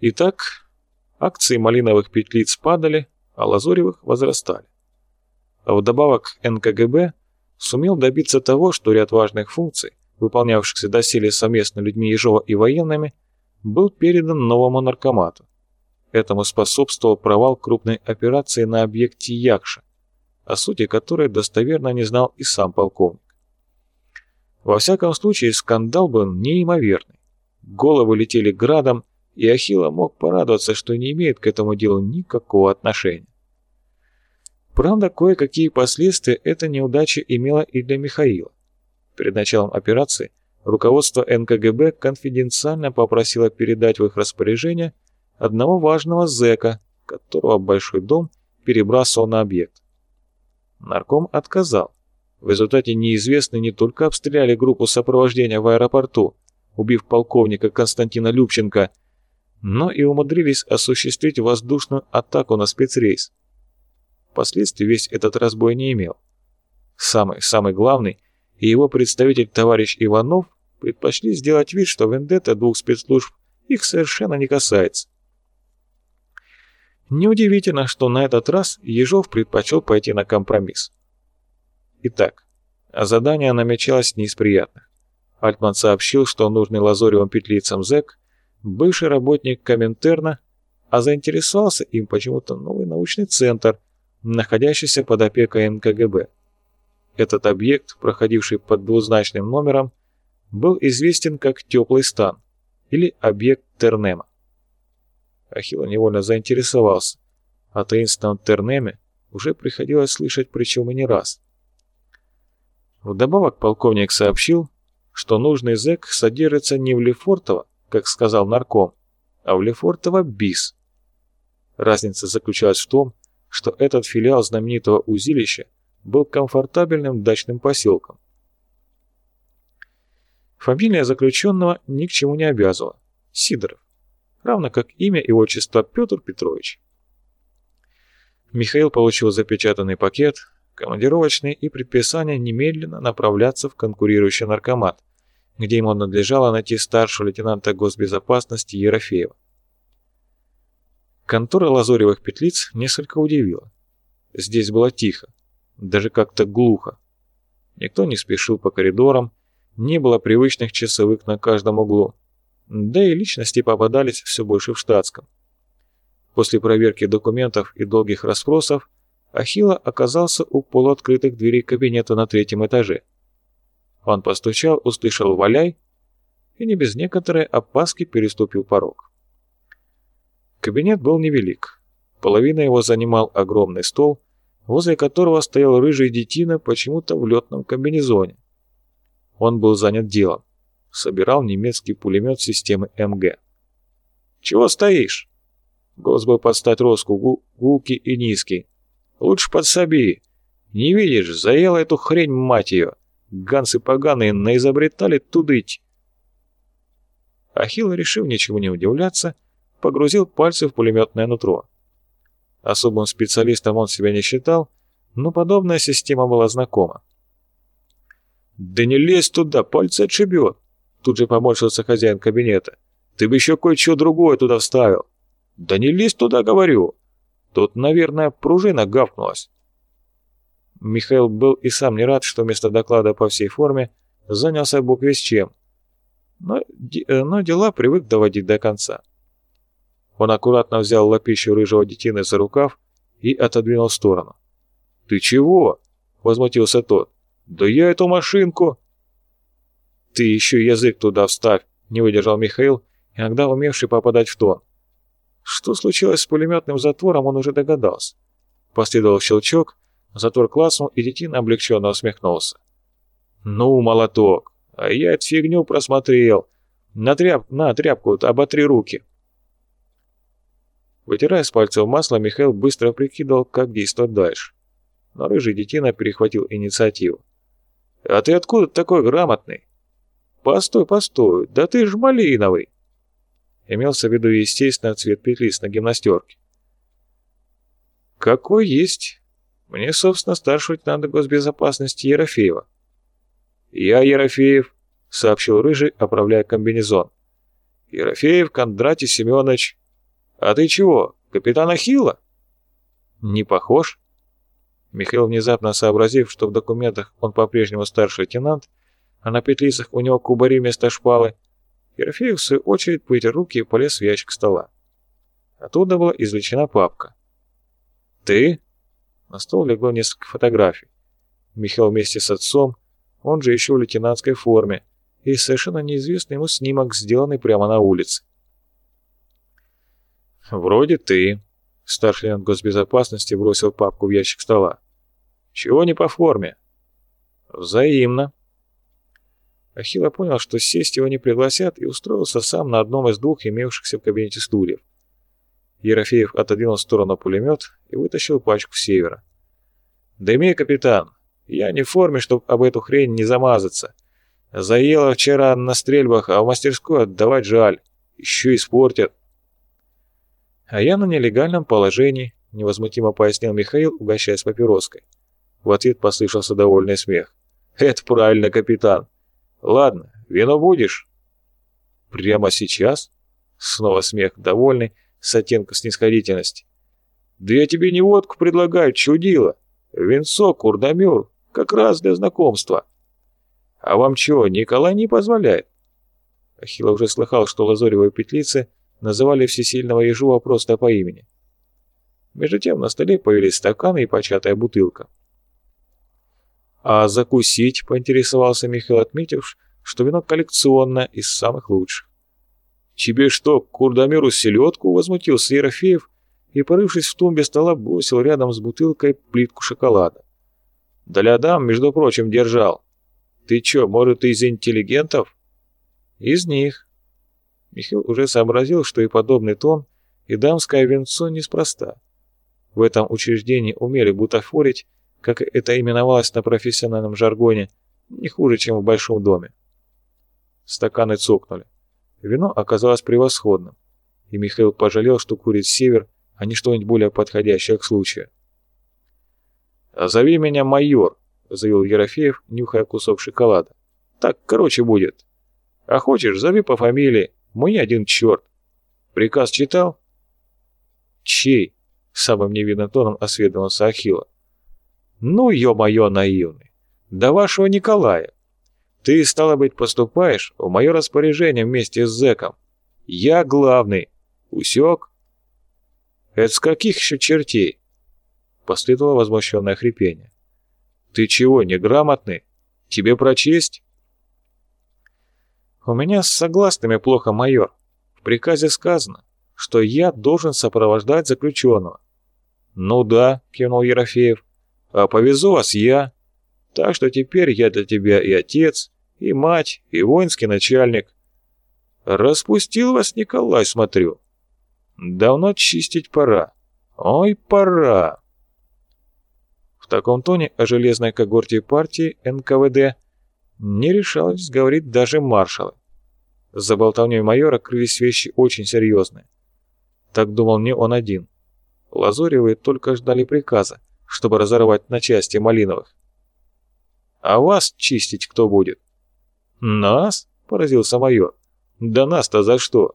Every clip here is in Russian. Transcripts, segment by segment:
Итак, акции малиновых петлиц падали, а лазоревых возрастали. А вдобавок НКГБ сумел добиться того, что ряд важных функций, выполнявшихся доселе совместно людьми Ежова и военными, был передан новому наркомату. Этому способствовал провал крупной операции на объекте Якша, о сути которой достоверно не знал и сам полковник. Во всяком случае, скандал был неимоверный. Головы летели градом, и Ахилла мог порадоваться, что не имеет к этому делу никакого отношения. Правда, кое-какие последствия эта неудача имела и для Михаила. Перед началом операции руководство НКГБ конфиденциально попросило передать в их распоряжение одного важного зэка, которого Большой дом перебрасывал на объект. Нарком отказал. В результате неизвестные не только обстреляли группу сопровождения в аэропорту, убив полковника Константина Любченко, но и умудрились осуществить воздушную атаку на спецрейс. Последствий весь этот разбой не имел. Самый, самый главный и его представитель товарищ Иванов предпочли сделать вид, что вендетта двух спецслужб их совершенно не касается. Неудивительно, что на этот раз Ежов предпочел пойти на компромисс. Итак, задание намечалось не из приятных. Альтман сообщил, что нужный Лазоревым петлицам зэк – бывший работник Коминтерна, а заинтересовался им почему-то новый научный центр, находящийся под опекой НКГБ. Этот объект, проходивший под двузначным номером, был известен как «теплый стан» или объект Тернема. Ахилла невольно заинтересовался. О таинственном Тернеме уже приходилось слышать, причем и не раз. Вдобавок полковник сообщил, что нужный зэк содержится не в Лефортово, как сказал нарком, а в Лефортово БИС. Разница заключалась в том, что этот филиал знаменитого узилища был комфортабельным дачным поселком. Фамилия заключенного ни к чему не обязывала – Сидоров равно как имя и отчество Петр Петрович. Михаил получил запечатанный пакет, командировочный и предписание немедленно направляться в конкурирующий наркомат, где ему надлежало найти старшего лейтенанта госбезопасности Ерофеева. Контора лазоревых петлиц несколько удивила. Здесь было тихо, даже как-то глухо. Никто не спешил по коридорам, не было привычных часовых на каждом углу да и личности попадались все больше в штатском. После проверки документов и долгих расспросов Ахилла оказался у полуоткрытых дверей кабинета на третьем этаже. Он постучал, услышал «валяй» и не без некоторой опаски переступил порог. Кабинет был невелик. Половина его занимал огромный стол, возле которого стоял рыжий детина почему-то в летном комбинезоне. Он был занят делом собирал немецкий пулемет системы МГ. «Чего стоишь?» Голос был под стать Роску, гу гулкий и низкий. «Лучше подсоби. Не видишь, заела эту хрень, мать ее. Ганцы поганые наизобретали тудыть». Ахилл, решив ничего не удивляться, погрузил пальцы в пулеметное нутро. Особым специалистом он себя не считал, но подобная система была знакома. «Да не лезь туда, пальцы отшибет!» Тут же поморщился хозяин кабинета. «Ты бы еще кое-что другое туда вставил». «Да не лезь туда, говорю». Тут, наверное, пружина гавкнулась. Михаил был и сам не рад, что вместо доклада по всей форме занялся бог весь чем. Но, э, но дела привык доводить до конца. Он аккуратно взял лапищу рыжего детины за рукав и отодвинул в сторону. «Ты чего?» — возмутился тот. «Да я эту машинку...» «Ты еще язык туда вставь!» — не выдержал Михаил, иногда умевший попадать в тон. Что случилось с пулеметным затвором, он уже догадался. Последовал щелчок, затвор класснул, и детина облегченно усмехнулся. «Ну, молоток, а я эту фигню просмотрел. На, тряп... на тряпку оботри руки». Вытирая с пальцев масло, Михаил быстро прикидывал, как действовать дальше. Но рыжий детина перехватил инициативу. «А ты откуда такой грамотный?» «Постой, постой, да ты ж малиновый!» Имелся в виду, естественно, цвет петлиц на гимнастерке. «Какой есть? Мне, собственно, старшего лейтенанта госбезопасности Ерофеева». «Я Ерофеев», — сообщил Рыжий, оправляя комбинезон. «Ерофеев Кондратий Семенович, А ты чего, капитана Хилла?» «Не похож?» Михаил, внезапно сообразив, что в документах он по-прежнему старший лейтенант, а на петлицах у него кубари вместо шпалы, Ерофеев, в свою очередь, вытер руки и полез в ящик стола. Оттуда была извлечена папка. «Ты?» На стол легло несколько фотографий. Михаил вместе с отцом, он же еще в лейтенантской форме, и совершенно неизвестный ему снимок, сделанный прямо на улице. «Вроде ты», — старший лейтенант госбезопасности бросил папку в ящик стола. «Чего не по форме?» «Взаимно». Ахилла понял, что сесть его не пригласят, и устроился сам на одном из двух имевшихся в кабинете стульев. Ерофеев отодвинул в сторону пулемет и вытащил пачку севера. «Дыми, капитан, я не в форме, чтобы об эту хрень не замазаться. Заело вчера на стрельбах, а в мастерскую отдавать жаль. Еще испортят». «А я на нелегальном положении», — невозмутимо пояснил Михаил, угощаясь папироской. В ответ послышался довольный смех. «Это правильно, капитан. Ладно, вино будешь?» «Прямо сейчас?» Снова смех, довольный, с оттенком снисходительности. «Да я тебе не водку предлагаю, чудило. Винцо, курдомер, как раз для знакомства. А вам чего, Николай не позволяет?» Ахилла уже слыхал, что лазоревые петлицы называли всесильного Ежова просто по имени. Между тем на столе появились стаканы и початая бутылка. «А закусить?» — поинтересовался Михаил, отметив, что вино коллекционное, из самых лучших. «Тебе что, к курдомеру селедку?» — возмутился Ерофеев и, порывшись в тумбе стола, бросил рядом с бутылкой плитку шоколада. «Да лядам, между прочим, держал. Ты чё, может, из интеллигентов?» «Из них». Михаил уже сообразил, что и подобный тон, и дамское венцо неспроста. В этом учреждении умели бутафорить, как это именовалось на профессиональном жаргоне, не хуже, чем в большом доме. Стаканы цокнули. Вино оказалось превосходным, и Михаил пожалел, что курит север, а не что-нибудь более подходящее к случаю. «Зови меня майор», — заявил Ерофеев, нюхая кусок шоколада. «Так, короче, будет. А хочешь, зови по фамилии, мне один черт. Приказ читал?» «Чей?» — самым невинным тоном осведомился Ахилла. «Ну, ё-моё, наивный! Да вашего Николая! Ты, стало быть, поступаешь в мое распоряжение вместе с зэком. Я главный. Усек? Это с каких еще чертей? Последовало возмущенное хрипение. Ты чего, неграмотный? Тебе прочесть? У меня с согласными плохо, майор. В приказе сказано, что я должен сопровождать заключенного. Ну да, кивнул Ерофеев. А повезу вас я. Так что теперь я для тебя и отец, и мать, и воинский начальник. Распустил вас Николай, смотрю. Давно чистить пора. Ой, пора. В таком тоне о железной когорте партии НКВД не решалось говорить даже маршалы. За болтовней майора крылись вещи очень серьезные. Так думал не он один. Лазоревые только ждали приказа, чтобы разорвать на части Малиновых. А вас чистить кто будет? «Нас?» — поразился майор. «Да нас-то за что?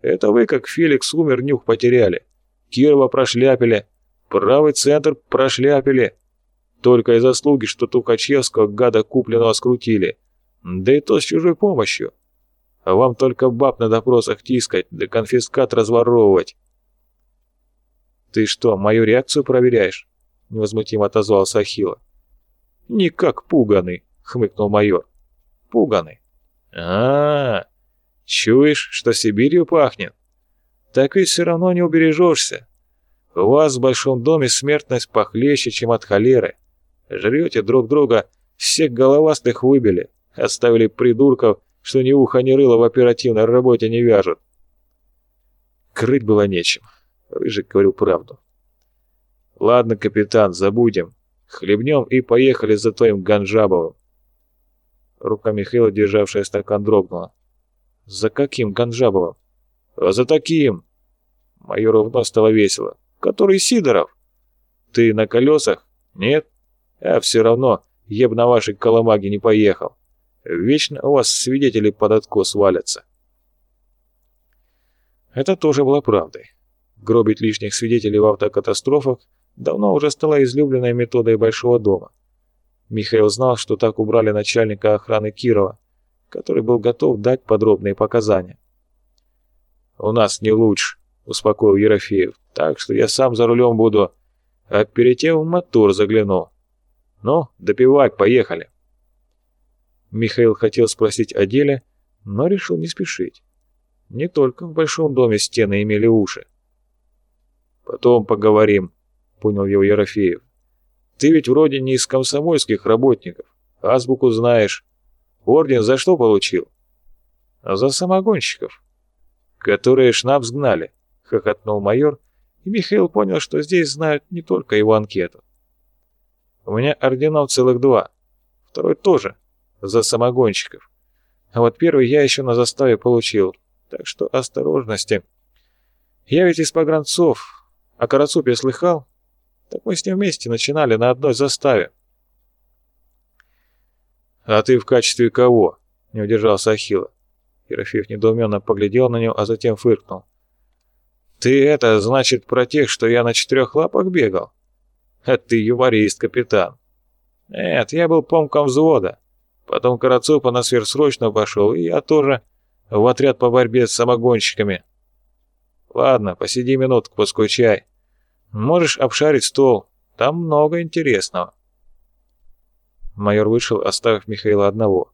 Это вы, как Феликс умер, нюх потеряли. Кирова прошляпили, правый центр прошляпили. Только из заслуги, что Тухачевского гада купленного скрутили. Да и то с чужой помощью. А вам только баб на допросах тискать, да конфискат разворовывать». «Ты что, мою реакцию проверяешь?» — невозмутимо отозвался Ахилла. «Никак пуганый», — хмыкнул майор пуганы. А, -а, а Чуешь, что Сибирью пахнет? Так ведь все равно не убережешься. У вас в большом доме смертность похлеще, чем от холеры. Жрете друг друга, всех головастых выбили, оставили придурков, что ни уха, ни рыла в оперативной работе не вяжут. Крыть было нечем. Рыжик говорил правду. «Ладно, капитан, забудем. Хлебнем и поехали за твоим Ганжабовым. Рука Михаила, державшая стакан, дрогнула. «За каким Ганжабовым?» «А за таким!» Майору вновь стало весело. «Который Сидоров?» «Ты на колесах?» «Нет?» «А все равно, я бы на вашей коломаге не поехал. Вечно у вас свидетели под откос валятся». Это тоже было правдой. Гробить лишних свидетелей в автокатастрофах давно уже стала излюбленной методой Большого дома. Михаил знал, что так убрали начальника охраны Кирова, который был готов дать подробные показания. «У нас не лучше», — успокоил Ерофеев, «так что я сам за рулем буду, а перед тем в мотор загляну. Ну, допивать, поехали». Михаил хотел спросить о деле, но решил не спешить. Не только в большом доме стены имели уши. «Потом поговорим», — понял его Ерофеев. «Ты ведь вроде не из комсомольских работников, азбуку знаешь. Орден за что получил?» «А «За самогонщиков, которые шнапс гнали», — хохотнул майор, и Михаил понял, что здесь знают не только его анкету. «У меня орденов целых два, второй тоже, за самогонщиков. А вот первый я еще на заставе получил, так что осторожности. Я ведь из погранцов, о Карацупе слыхал? Так мы с ним вместе начинали на одной заставе. «А ты в качестве кого?» — не удержался Ахилла. Ерофеев недоуменно поглядел на него, а затем фыркнул. «Ты это, значит, про тех, что я на четырех лапах бегал? А ты юморист, капитан. Нет, я был помком взвода. Потом Карацупа на сверхсрочно пошел, и я тоже в отряд по борьбе с самогонщиками. Ладно, посиди минутку, поскучай. Можешь обшарить стол, там много интересного. Майор вышел, оставив Михаила одного.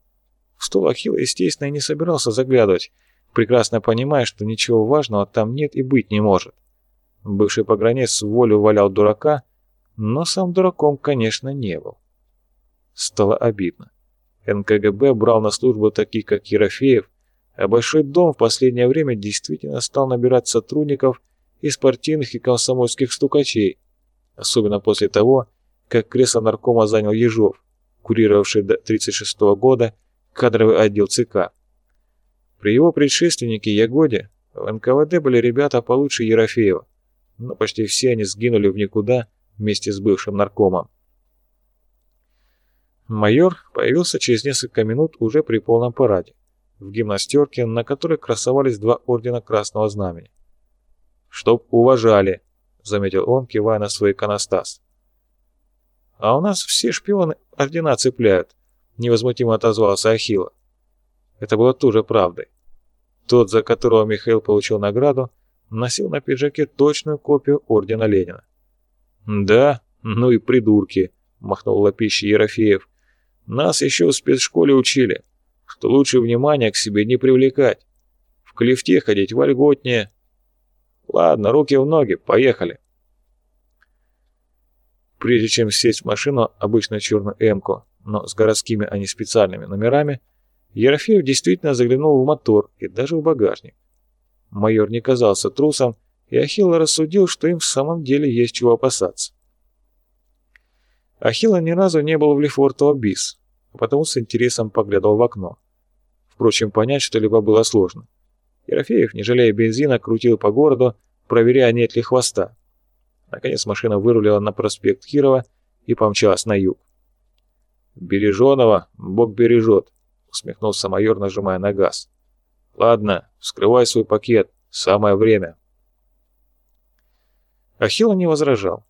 В стол Ахилла, естественно, и не собирался заглядывать, прекрасно понимая, что ничего важного там нет и быть не может. Бывший погранец волю валял дурака, но сам дураком, конечно, не был. Стало обидно. НКГБ брал на службу таких, как Ерофеев, а Большой дом в последнее время действительно стал набирать сотрудников из партийных и комсомольских стукачей, особенно после того, как кресло наркома занял Ежов, курировавший до 1936 года кадровый отдел ЦК. При его предшественнике Ягоде в НКВД были ребята получше Ерофеева, но почти все они сгинули в никуда вместе с бывшим наркомом. Майор появился через несколько минут уже при полном параде в гимнастерке, на которой красовались два ордена Красного Знамени. «Чтоб уважали», — заметил он, кивая на свой иконостас. «А у нас все шпионы ордена цепляют», — невозмутимо отозвался Ахилла. Это было тоже правдой. Тот, за которого Михаил получил награду, носил на пиджаке точную копию ордена Ленина. «Да, ну и придурки», — махнул лапищей Ерофеев. «Нас еще в спецшколе учили что лучше внимания к себе не привлекать. В клифте ходить вольготнее. Ладно, руки в ноги, поехали. Прежде чем сесть в машину, обычно черную «Эмку», но с городскими, а не специальными номерами, Ерофеев действительно заглянул в мотор и даже в багажник. Майор не казался трусом, и Ахилла рассудил, что им в самом деле есть чего опасаться. Ахилла ни разу не был в Лефортово бис, а потому с интересом поглядывал в окно. Впрочем, понять что-либо было сложно. Ерофеев, не жалея бензина, крутил по городу, проверяя, нет ли хвоста. Наконец машина вырулила на проспект Кирова и помчалась на юг. «Береженого Бог бережет», — усмехнулся майор, нажимая на газ. «Ладно, вскрывай свой пакет, самое время». Ахилла не возражал.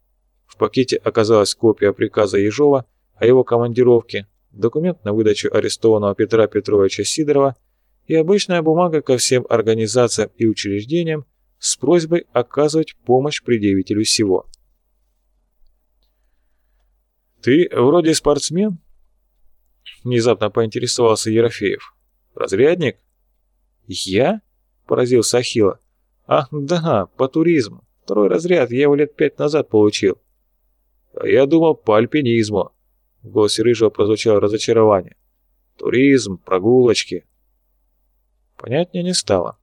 В пакете оказалась копия приказа Ежова о его командировке, документ на выдачу арестованного Петра Петровича Сидорова и обычная бумага ко всем организациям и учреждениям с просьбой оказывать помощь предъявителю всего. «Ты вроде спортсмен?» Внезапно поинтересовался Ерофеев. «Разрядник?» «Я?» – поразился Ахилла. «Ах, да, по туризму. Второй разряд, я его лет пять назад получил». «А я думал, по альпинизму», в голосе Рыжего прозвучало разочарование. «Туризм, прогулочки». Понятнее не стало,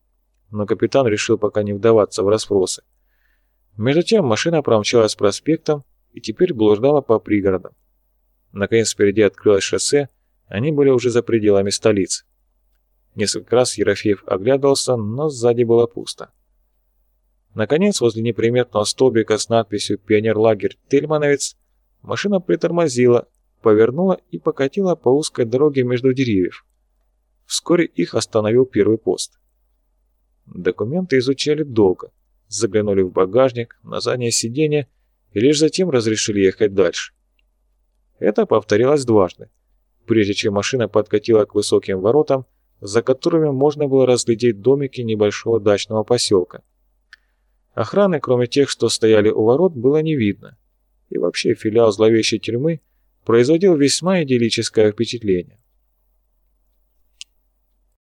но капитан решил пока не вдаваться в расспросы. Между тем машина промчалась проспектом и теперь блуждала по пригородам. Наконец впереди открылось шоссе, они были уже за пределами столицы. Несколько раз Ерофеев оглядывался, но сзади было пусто. Наконец, возле неприметного столбика с надписью «Пионерлагерь Тельмановец» машина притормозила, повернула и покатила по узкой дороге между деревьев. Вскоре их остановил первый пост. Документы изучали долго, заглянули в багажник, на заднее сиденье и лишь затем разрешили ехать дальше. Это повторилось дважды, прежде чем машина подкатила к высоким воротам, за которыми можно было разглядеть домики небольшого дачного поселка. Охраны, кроме тех, что стояли у ворот, было не видно. И вообще филиал зловещей тюрьмы производил весьма идиллическое впечатление.